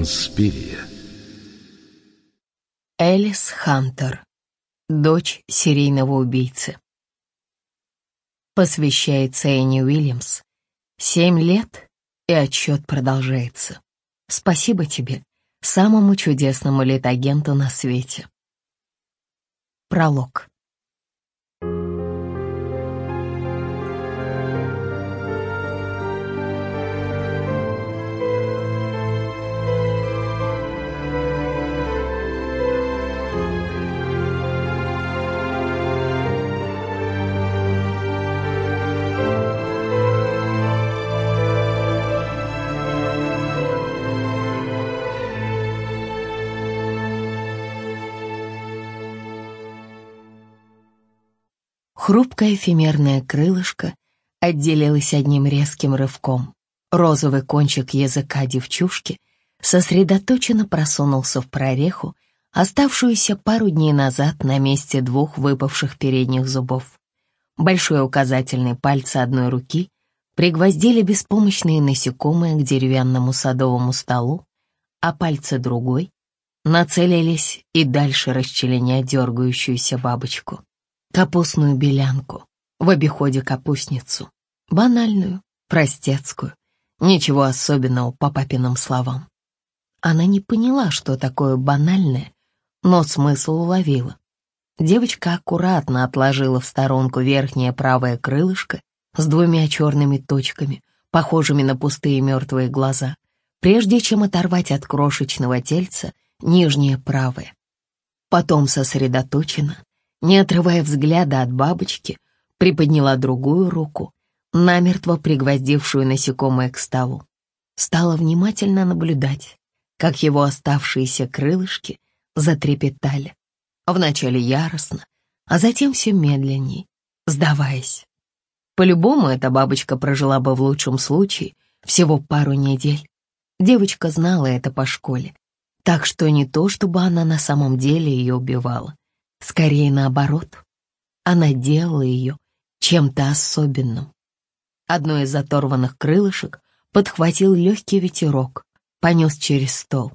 Инспирия. Элис Хантер, дочь серийного убийцы. Посвящается Энни Уильямс. Семь лет, и отчет продолжается. Спасибо тебе, самому чудесному летагенту на свете. Пролог. Хрупкое эфемерное крылышко отделилось одним резким рывком. Розовый кончик языка девчушки сосредоточенно просунулся в прореху, оставшуюся пару дней назад на месте двух выпавших передних зубов. Большой указательный пальцы одной руки пригвоздили беспомощные насекомые к деревянному садовому столу, а пальцы другой нацелились и дальше расчленять дергающуюся бабочку капустную белянку, в обиходе капустницу, банальную, простецкую, ничего особенного по папиным словам. Она не поняла, что такое банальное, но смысл уловила. Девочка аккуратно отложила в сторонку верхнее правое крылышко с двумя черными точками, похожими на пустые мертвые глаза, прежде чем оторвать от крошечного тельца нижнее правое. Потом сосредоточенно, не отрывая взгляда от бабочки, приподняла другую руку, намертво пригвоздившую насекомое к столу. Стала внимательно наблюдать, как его оставшиеся крылышки затрепетали. Вначале яростно, а затем все медленней, сдаваясь. По-любому эта бабочка прожила бы в лучшем случае всего пару недель. Девочка знала это по школе, так что не то, чтобы она на самом деле ее убивала. Скорее наоборот. Она делала ее чем-то особенным. Одно из оторванных крылышек подхватил легкий ветерок, понес через стол.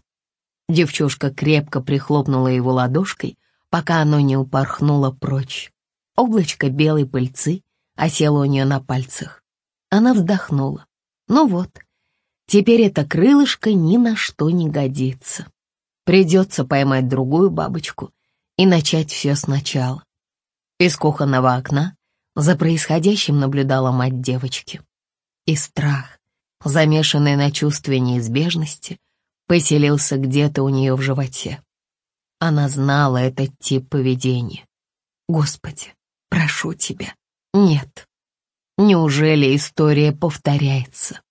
Девчушка крепко прихлопнула его ладошкой, пока оно не упорхнуло прочь. Облачко белой пыльцы осело у нее на пальцах. Она вздохнула. Ну вот, теперь это крылышко ни на что не годится. Придется поймать другую бабочку и начать все сначала. Из кухонного окна за происходящим наблюдала мать девочки. И страх, замешанный на чувстве неизбежности, поселился где-то у нее в животе. Она знала этот тип поведения. Господи, прошу тебя, нет. Неужели история повторяется?